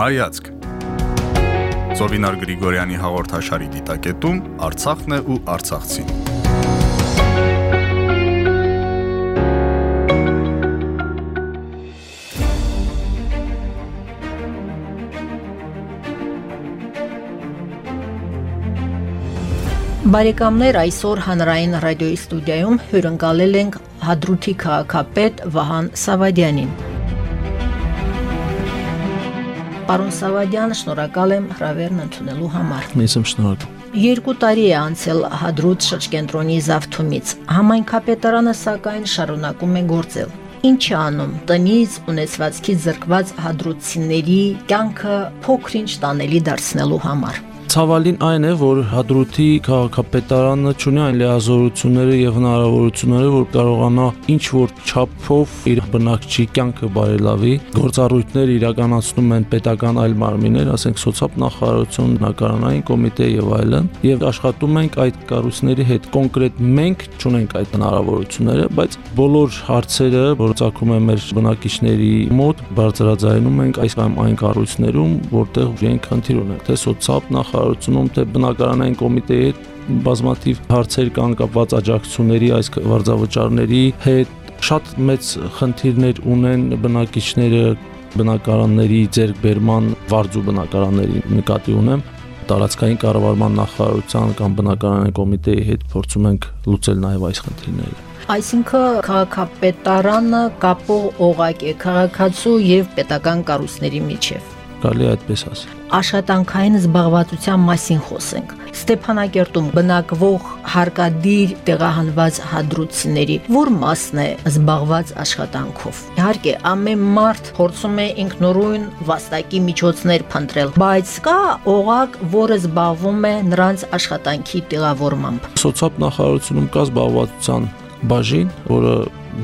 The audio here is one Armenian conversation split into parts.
Հայացք Զովինար Գրիգորյանի հաղորդաշարի դիտակետում Արցախն է ու Արցախցին։ Բարեկամներ այսօր հանրային ռադիոյի ստուդիայում հյուրընկալել ենք Հադրութի քաղաքապետ Վահան Սավադյանին։ Պարոն Սավադյան, շնորհակալ եմ հրավերն ընդունելու համար։ Ես եմ շնորհակալ։ Երկու տարի է անցել Հադրուտ շրջկենտրոնի զավթումից։ Համայնքապետարանը սակայն շարունակում է գործել։ Ինչ է անում տնից ունեցվածքից զրկված հադրութցիների կյանքը փոքրինչ տանելի դարձնելու համար։ Ցավալին այն է, որ Հադրութի քաղաքապետարանը ունի այն լիազորությունները եւ հնարավորությունները, որ կարողանա ինչ որ չափով իր բնակչի կյանքը բարելավի։ Գործառույթներ իրականացնում են պետական այլ մարմիններ, ասենք սոցիալ նախարարություն, նկարանային կոմիտե եւ այլն, եւ աշխատում ենք այդ կառույցների հետ։ Կոնկրետ մենք չունենք այդ հնարավորությունները, բայց բոլոր հարցերը, որ ցակում են մեր բնակիչների մոտ, բարձրաձայնում ենք այս կամ այն կառույցներում, որտեղ իրենք խնդիր ունեն, թե սոցիալ նախարար նախարարությունում, թե բնակարանային կոմիտեի հետ բազմաթիվ հարցեր կան կապված աջակցությունների այս վարձավճարների հետ շատ մեծ խնդիրներ ունեն բնակիչները բնակարանների ձերբերման վարձու բնակարանների նկատի ունեմ տարածքային կառավարման նախարարության կամ բնակարանային կոմիտեի հետ փորձում ենք լուծել նաև այս խնդիրները Այսինքն քաղաքապետարանը կապող օղակ է քաղաքացու եւ պետական կառույցների միջև կարելի է այդպես ասել։ Աշխատանքային զբաղվածության մասին խոսենք։ Ստեփանակերտում բնակվող հարկադիր տեղահանված հադրուցիների որ մասն է զբաղված աշխատանքով։ Իհարկե, ամեն մարդ փորձում է ինքնուրույն վաստակի միջոցներ փնտրել, բայց կա օղակ, որը զբաղվում է նրանց աշխատանքի տեղավորմամբ։ Սոցիալ նախարարությունում կա զբաղվածության բաժին, որը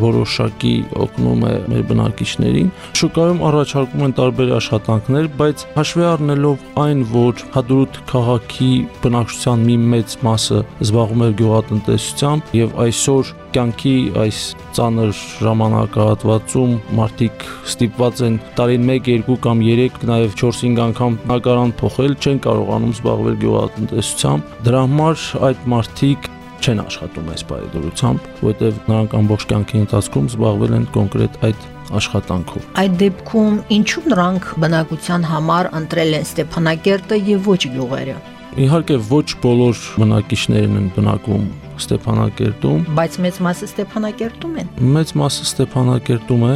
որոշակի օգնում է մեր բնակիչներին։ Շուկայում առաջարկում են տարբեր աշխատանքներ, բայց հաշվի առնելով այն, որ Հադրութ քաղաքի բնակչության մի մեծ մասը զբաղվում է գյուղատնտեսությամբ եւ այսօր կյանքի այս ծանր ժամանակահատվածում մարդիկ ստիպված են տարին 1, 2 կամ 3, նաև 4-5 անգամ նկարան փոխել, չեն կարողանում զբաղվել գյուղատնտեսությամբ։ Դրա համար այդ մարդիկ չեն աշխատում այս բարեդրությամբ, որովհետև նրանք ամբողջ կյանքի ընթացքում զբաղվել են կոնկրետ այդ աշխատանքով։ Այդ դեպքում ինչու նրանք բնակության համար ընտրել են Ստեփանակերտը եւ ոչ գյուղերը։ Իհարկե ոչ բոլոր բնակիչներն են բնակվում Ստեփանակերտում, բայց մեծ մասը Ստեփանակերտում են։ Մեծ մասը Ստեփանակերտում է,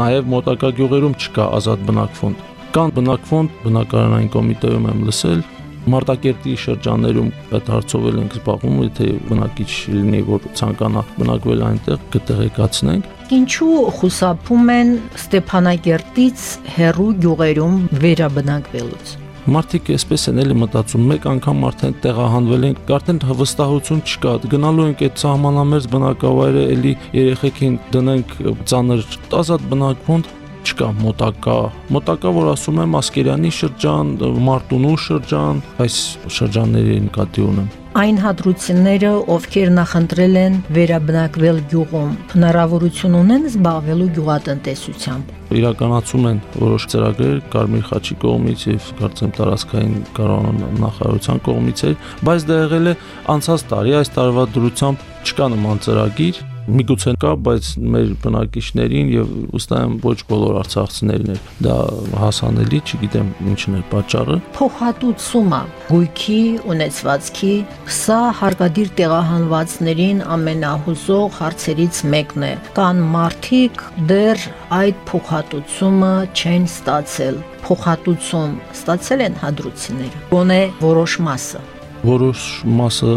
նաև մոտակա գյուղերում չկա ազատ բնակվոնդ։ Կան բնակվոնդ, բնակարանային կոմիտեում եմ լսել, Մարտակերտի շրջաններում այդ հարցով ենք զբաղվում, եթե բնակիչ լինի, որ ցանկանա բնակվել այնտեղ, կտեղեկացնենք։ Ինչու խուսափում են Ստեփանակերտից հերու գյուղերում վերաբնակվելուց։ Մարդիկ էսպես են էլի մտածում, մեկ անգամ արդեն տեղահանվել են, արդեն վստահություն չկա։ Գնալու ենք այդ սահմանամերձ բնակավայրը, էլի երեխեքին դնենք ծանր ազատ բնակվում, չկա մոտակա։ Մոտակա, որ ասում եմ Ասկերյանի շրջան, Մարտունու շրջան, այս շրջանների նկատի ունեմ այն հադրությունները, ովքեր նախընտրել են վերաբնակվել գյուղում, հնարավորություն ունեն զբաղվելու գյուղատնտեսությամբ։ Իրականացում են որոշ ծրագրեր Կարմիր խաչի կողմից եւ կարծեմ տարածքային կառավարման նախարարության կողմից բայց դա եղել է անցած տարի, այս տարվա դրությամբ չկա նման ծրագիր, միգուցե կա, բայց մեր բնակիչներին եւ ըստայեմ ոչ բոլոր արցախցիներին է դա հասանելի, չգիտեմ ինչն է պատճառը։ Փոխհատուցումը գույքի ունեցվածքի սա հարկադիր տեղահանվածներին ամենահուզող հարցերից մեկն է։ Կան մարդիկ դեռ այդ փոխհատուցումը չեն ստացել։ Փոխհատուցում ստացել են հադրուցիները։ Գոնե որոշ մասը։ Որոշ մասը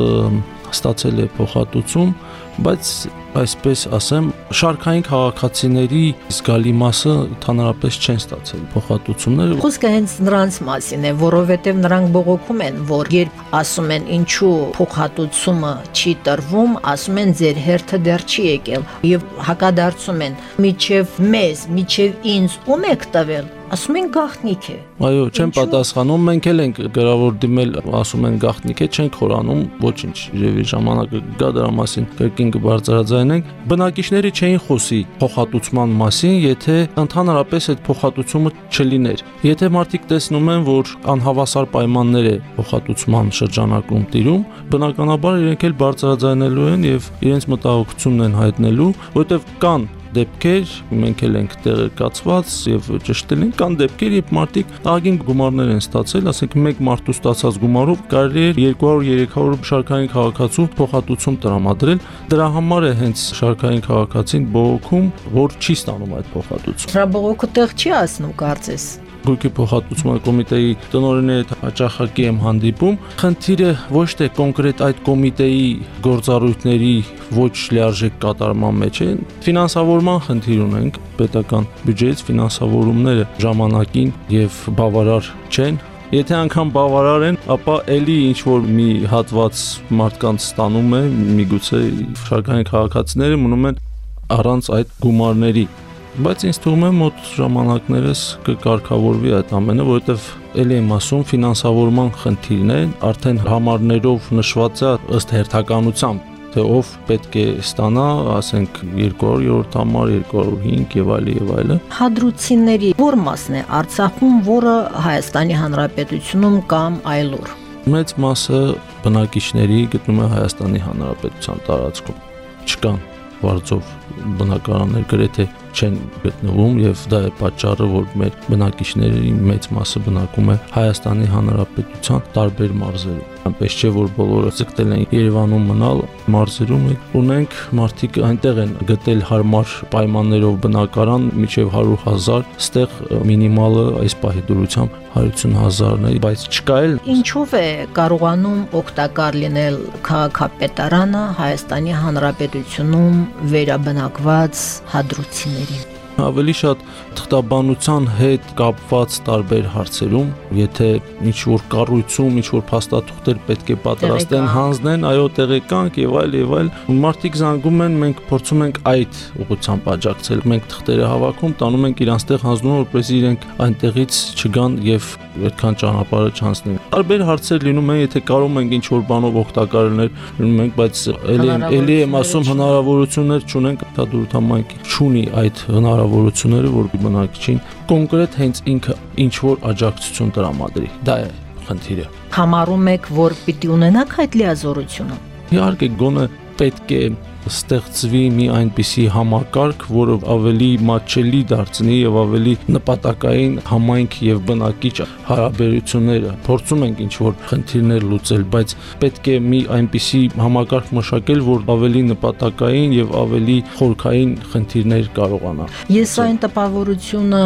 ստացել է փոխհատուցում, բայց այսպես ասեմ, շարքային քաղաքացիների զգալի մասը ընդհանրապես չեն ստացել փոխհատուցումները։ Խոսքը հենց նրանց մասին է, որովհետև նրանք բողոքում են, որ երբ ասում են ինչու փոխհատուցումը չի տրվում, ասում են ձեր հերթը դեռ չի եկել եւ հակադարձում են միջև մեզ, միջև ինձ ում եք տվել ասում են գաղտնիք է։ Այո, Ինչու՞։ պատասխանում, մենք էլ ենք գրավոր դիմել, ասում են գաղտնիք է, չենք խորանում, ոչինչ, երևի ժամանակը գա դրա մասին կրկին կբարձրաձայնենք։ Բնակիչները չէին խոսի փոխհատուցման մասին, եթե ընդհանրապես այդ փոխհատուցումը չլիներ։ Եթե մարդիկ տեսնում են, որ անհավասար պայմաններ է փոխհատուցման շրջանակում տիրում, բնականաբար իրենք էլ բարձրաձայնելու են եւ իրենց մտահոգությունն են հայտնելու, որովհետեւ կան դեպքեր, մենք էլ ենք տեղեկացված եւ ճշտել ենք, կան դեպքեր, երբ մարդիկ ագին գումարներ են ստացել, ասենք մեկ մարդու ստացած գումարով կարելի է 200-300 շարքային քաղաքացու փոխհատուցում տրամադրել։ Դրա համար է հենց շարքային քաղաքացին բողոքում, որ չի ստանում այդ փոխհատուցում։ Դրա բողոքը տեղ չի ասնում կարծես։ Գույքի փոխհատուցման կոմիտեի տնօրենի հետ հաճախակի եմ հանդիպում։ Խնդիրը ոչ թե կոնկրետ այդ կոմիտեի գործառույթների ոչ լիարժեք կատարման մեջ է, ֆինանսավորման խնդիր ունենք պետական բյուջեից ֆինանսավորումները ժամանակին եւ բավարար չեն Եթե անգամ բավարար են, ապա ելի ինչ որ մի հատված մարդկանց ստանում է, միգուցե շարքային քաղաքացիները մնում են առանց այդ գումարների բայց ինձ թվում է մոտ ժամանակներս կկարգավորվի այդ ամենը, որովհետև ելի եմ ասում ֆինանսավորման խնդիրն է, արդեն համարներով նշված է ըստ հերթականության թե ով պետք է ստանա, ասենք 200-րդ համար, 205 եւ այլ եւ այլը։ Հադրուցինների որ մասն է Արցախում, որը Հայաստանի Հանրապետությունում կամ այլուր։ Մեծ մասը բնակիչների գտնում է Հայաստանի Հանրապետության տարածքում։ Չկան վարձով բնակարաններ գրեթե չեն գտնվում եւ դա է պատճառը, որ մեր բնակիչների մեծ մասը բնակում է Հայաստանի Հանրապետության տարբեր մարզերում այնպես չէ որ բոլորը ցկտել են Երևանում մնալ մարզերում ունենք մարդիկ այնտեղ են գտել հարմար պայմաններով բնակարան միջև 100.000 ստեղ մինիմալը այս պահի դրությամբ 150.000-ն է բայց չկա էլ Ինչով է կարողանում օգտակար լինել քաղաքապետարանը Հայաստանի Հանրապետությունում վերաբնակված Radio. Ավելի շատ թղթաբանության հետ կապված տարբեր հարցերում, եթե ինչ որ կառույցում, ինչ որ փաստաթուղթեր պետք է պատրաստեն, հանձնեն, այո, տեղեկանք եւ այլ եւ այլ, մարդիկ զանգում են, մենք փորձում ենք այդ ուղղությամբ աջակցել։ Մենք թղթերը հավաքում, տանում ենք իրանց տեղ հանձնում, որպեսզի իրենք այնտեղից չգան եւ այդքան ճանապարհը չանցնեն։ Տարբեր հարցեր լինում են, եթե կարող ենք ինչ որ բանով օգտակար լինել, լինում ենք, բայց ելի ելի եմ ասում հնարավորություններ չունենք, դուրս համայնքի չունի այդ հնարավորությունները, որ բնակչին կոնկրետ հենց ինքը ինչ որ աջակցություն տրամադրի։ Դա է խնդիրը։ Համարում եք, որ պիտի ունենաք այդ լիազորությունը։ Իհարկե գոնը պետք է ստեղծվի մի այնպիսի համակարգ, որը ավելի մատչելի դարձնի եւ ավելի նպատակային համայնք եւ բնակիչ հարաբերությունները։ Փորձում ենք ինչ որ խնդիրներ լուծել, բայց պետք է մի այնպիսի համակարգ մշակել, որ ավելի նպատակային եւ ավելի խորքային խնդիրներ կարողանա։ Ես այն տպավորությունը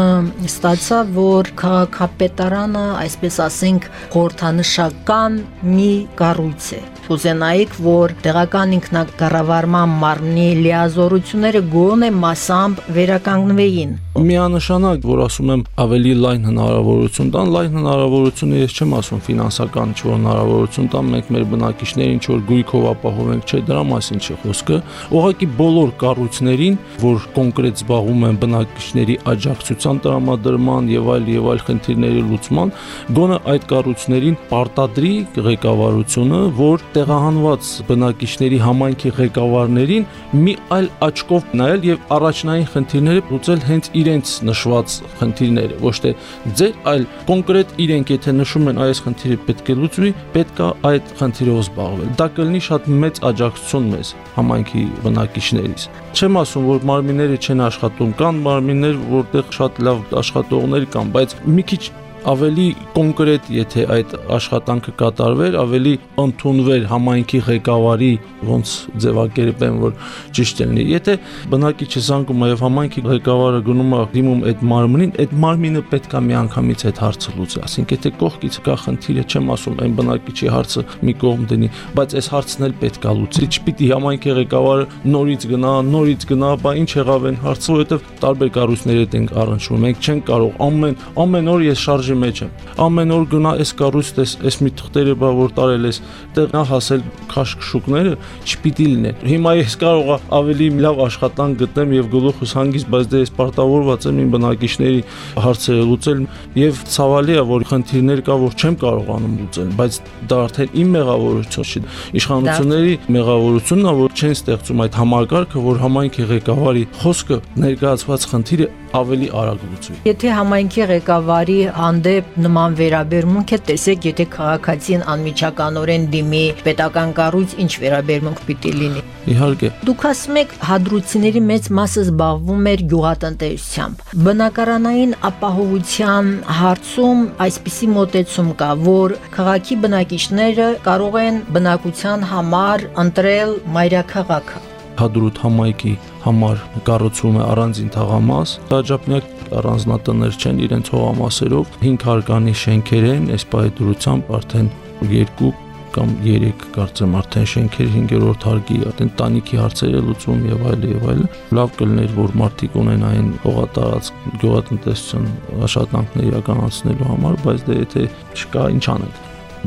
ստացա, որ քաղաքապետարանը, այսպես ասենք, խորհրդանշական մի կառույց է կուզենայիք, որ տեղական ինքնակառավարման մարմնի լիազորությունները գոնե մասամբ վերականգնվեին։ Միանշանակ, որ ասում եմ ավելի լայն հնարավորություն տան, լայն հնարավորությունը ես չեմ ասում ֆինանսական ինչ-որ հնարավորություն տան, մենք մեր բնակիչներին ինչ-որ գույքով ապահովենք, չէ, դրա մասին չի խոսքը։ Ուղղակի բոլոր կառույցներին, որ կոնկրետ զբաղվում են բնակիչների աջակցության տրամադրման եւ այլ եւ այլ խնդիրների լուծման, գոնե այդ կառույցներին պարտադրի ղեկավարությունը, որ տեղահանված բնակիչների համայնքի ղեկավարներին մի այլ աչքով նայել եւ առաջնային խնդիրները լուծել հենց իրենց նշված խնդիրները, ոչ թե ձեր, այլ կոնկրետ իրենք եթե նշում են այս խնդիրը պետք է լուծվի, պետք է այդ խնդիրով զբաղվել։ Դա կլինի շատ մեծ աջակցություն մեզ համայնքի բնակիչներից։ Չեմ ասում, որ մարմինները չեն աշխատում, կան մարմիններ, որտեղ շատ լավ աշխատողներ կան, բայց մի քիչ ավելի կոնկրետ, եթե այդ աշխատանքը կատարվեր, ավելի ընդունվեր համայնքի ղեկավարի ոնց ձևակերպեն, որ ճիշտ լինի։ Եթե բնակիչը զանգում եւ համայնքի ղեկավարը գնում է դիմում այդ մարմնին, այդ մարմինը պետք է միանգամից այդ հարցը լուծի։ Այսինքն եթե կողքից կա խնդիրը, չեմ ասում այն բնակիչի հարցը մի կողմ դնի, բայց այս հարցն էլ պետք է լուծի։ Չպիտի համայնքի ղեկավարը նորից գնա, նորից գնա, բա ինչ եղավ այն հարցը, որովհետեւ տարբեր կառույցների հետ ենք առնչվում։ Մենք չենք կարող ամեն ամեն օր ես շարժ բաժի մեջ եմ։ Ամեն օր գնա այս կառույցը, այս մի թղթերը բա որ տարել ես, տեղնա հասել քաշքշուկները չպիտի լինեն։ Հիմա ես կարողա ավելի լավ աշխատանք գտնեմ եւ գլուխս հանգիստ, բայց դե ես պարտավորված եմ իմ բնակիչների հարցերը լուծել եւ ցավալի է որ խնդիրներ կա որ չեմ կարողանում լուծել, բայց դա արդեն իմ մեղավորություն չի։ Իշխանությունների մեղավորությունն է որ չեն ստեղծում այդ համակարգը, որ համայնքի ղեկավարի խոսքը ներկայացված խնդիրը ավելի արագ լուծվի։ Եթե համայնքի ղեկավարի հանդեպ նման վերաբերմունք է, տեսեք, եթե քաղաքացին անմիջականորեն դիմի պետական կառույց, ինչ վերաբերմունք պիտի լինի։ Իհարկե։ Դուք ասում եք հադրուցիների մեծ մասը զբաղվում էր գյուղատնտեսությամբ։ Բնակարանային ապահովության հարցում այսպիսի մոտեցում կա, որ քաղաքի բնակիչները կարող են բնակության համար ընտրել մայրաքաղաքը հադրուտ համայնքի համար կառուցվում է առանձին թաղամաս, Տաջապնյակ առանձնատներ չեն իրենց հողամասերով 5 հարկանի շենքեր են, այս պայդրությամբ արդեն 2 կամ 3 կարծեմ արդեն շենքեր 5-րդ հարկի արդեն տանիքի հարցերը լուծում եւ այլ եւ այլ լավ կլներ որ մարդիկ ունենային հողատարած գյուղատնտեսություն աշխատանքներ իրականացնելու համար բայց դե եթե չկա ինչ անենք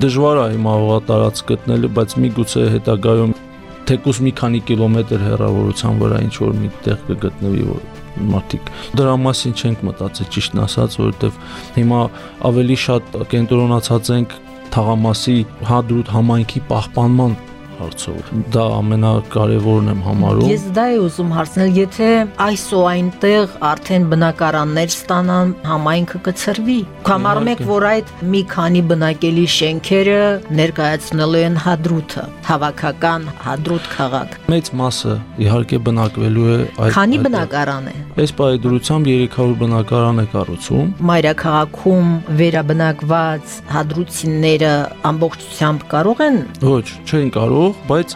դժվար է հիմա հողատարած գտնելը բայց միգուցե հետագայում թեկուս մի քանի կիլոմետր հեռավորության վրա ինչ որ մի տեղ կգտնվի որ մարդիկ դրա մասին չենք մտածել ճիշտն ասած որովհետև հիմա ավելի շատ կենտրոնացած ենք թաղամասի հադրուտ համայնքի պահպանման հարցով։ Դա ամենակարևորն եմ համարում։ Ես դա եմ ուզում հարցնել, եթե այսօ այնտեղ արդեն բնակարաններ ստանան, համայնքը կծրվի։ Կամարում եք, որ այդ մի քանի բնակելի շենքերը ներկայացնելու են հադրութը, հավաքական հադրութ քաղաք։ Մեծ մասը իհարկե բնակվելու է այդ Քանի բնակարան է։ Այս պայդրությամբ 300 բնակարան է կառուցում։ Մայրաքաղաքում վերաբնակված հադրուցինները ամբողջությամբ կարող են։ Ոչ, չեն կարող կարող, բայց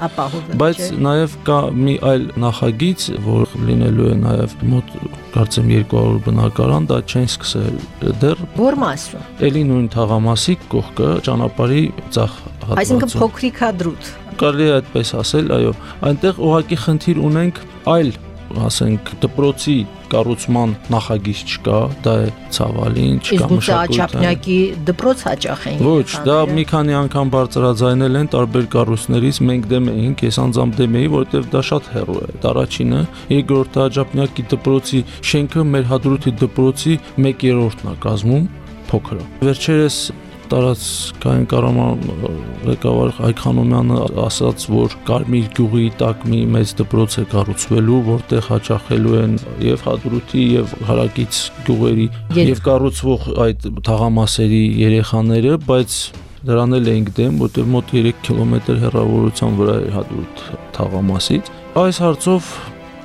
բայց նաև կա մի այլ նախագիծ, որ լինելու է նաև մոտ կարծեմ 200 բնակարան, դա չեն սկսել դեռ։ Որ մասում։ Էլի նույն թաղամասի կողքը ճանապարհի ցախ հատվածում։ Այսինքն փոքրիկ հադրուտ։ Կարելի է այդպես ասել, այո։ Այնտեղ ուղակի խնդիր ունենք այլ ասենք դպրոցի կառուցման նախագիծ չկա, դա է ցավալին, չկա մշակույթ։ Իսկ աչափնյակի դպրոց հաճախ են։ Ոչ, դա մի քանի անգամ բարձրաձայնել են տարբեր կառույցներից, մենք դեմ էինք, ես անձամբ դեմ էի, որովհետև դա շատ հեռու է։ Դա առաջինը, երկրորդը աչափնյակի դպրոցի շենքը մեր հադրութի դպրոցի 1/3-ն է կազմում փոքրը։ Վերջերս տարածքային կառավարման ղեկավար Հայկ Խանոմյանը ասաց, որ Կարմիր գյուղի տակ մի մեծ դպրոց է կառուցվելու, որտեղ հաճախելու են եւ հադրութի եւ հարակից գյուղերի եւ կառուցվող այդ թաղամասերի երեխաները, բայց դրան էլ էինք դեմ, որտեղ մոտ 3 կիլոմետր հեռավորության վրա է հադրութ թաղամասից։ Այս հարցով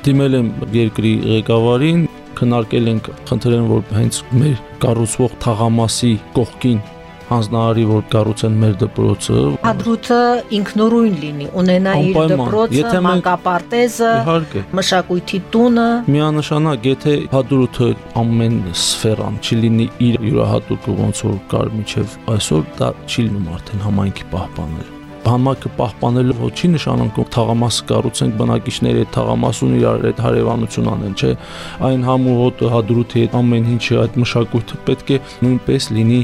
դիմել եմ երկրի ղեկավարին, քննարկել ենք, խնդրել են, որ հենց մեր կառուցվող թաղամասի կողքին հանձնարարի, որ կառուցեն մեր դպրոցը։ Հադրութը ինքնուրույն լինի, ունենա իր դպրոցը, մանկապարտեզը, մշակույթի տունը։ Միանշանակ, եթե հադրութը ամեն սֆերան չլինի իր յուրահատուկ ոնց որ կար միջև այսօր, դա չի լինում արդեն համայնքի պահպանել բանակը պահպանելու ոչի նշանակում թաղամաս կառուցենք բնակիչների հետ թաղամասուն իրար հետ հարևանություն անեն, չէ, այն համու հոտը հադրութի հետ ամեն ինչը այդ մշակույթը պետք է նույնպես լինի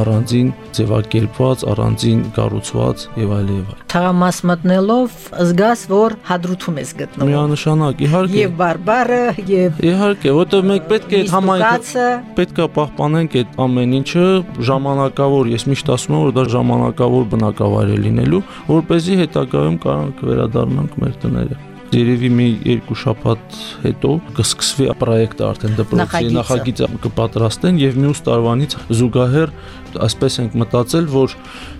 առանձին ձևակերպված, առանձին կառուցված եւ այլ եւ այլ։ Թաղամաս մտնելով զգաս, որ հադրութում ես գտնվում։ Միանշանակ, իհարկե։ Եվ բարբարը եւ Իհարկե, որտեղ մենք պետք է այդ համայնքը պետք է պահպանենք այդ ամեն ինչը ժամանակավոր, ես միշտ ասում եմ, որ դա ժամանակավոր բնակավայր է լինելու լինելու, որ เป զի հետագայում կարանք վերադառնանք մեր տները երևի մի երկու շաբաթ հետո կսկսվի պրոյեկտը արդեն դպրոցի նախագիծը կպատրաստեն եւ մյուս տարվանից զուգահեռ այսպես ենք մտածել որ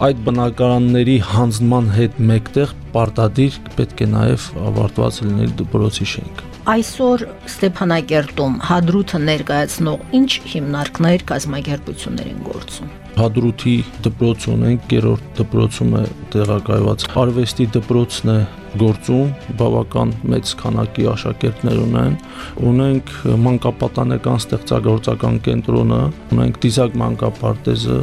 այդ բնակարանների հանձնման հետ մեկտեղ պարտադիր պետք է նաեւ ավարտված լինել դպրոցի շենքը Այսօր Ստեփանակերտում հադրութը ներկայացնող ինչ հիմնարկներ կազմակերպություններ են գործում Հադրութի դպրոց ունենք, երրորդ դպրոցում է տեղակայված արվեստի դպրոցն է գործում, բավական մեծ քանակի աշակերտներ ունեն։ Ունենք մանկապատանեկան ստեղծագործական կենտրոնը, ունենք դիզակ մանկապարտեզը,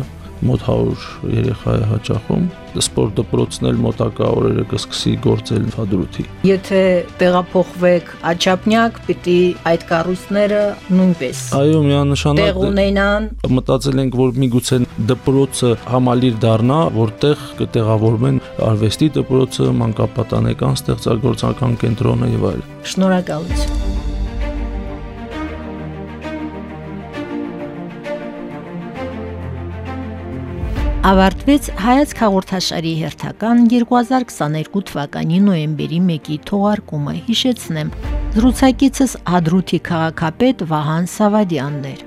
մոտ 100 երեխա է հաճախում սպորտ դպրոցն էլ մոտակա օրերը կսկսի գործել հադրութի։ Եթե տեղափոխվեք Աչափնյակ, պիտի այդ կառույցները նույնպես Այո, միանշանակ տեղ ունենան։ Մտածել ենք, որ միգուցե դպրոցը համալիր դառնա, որտեղ կտեղավորվեն արվեստի դպրոցը, մանկապատանեկան ստեղծագործական կենտրոնը եւ այլն։ Շնորհակալություն։ Ավարտվեց հայացք հաղորդաշարի հերթական 2022 թվականի նոյեմբերի 1-ի թողարկումը։ Հիշեցնեմ, զրուցակիցս Ադրութի քաղաքապետ Վահան Սավադյանն էր։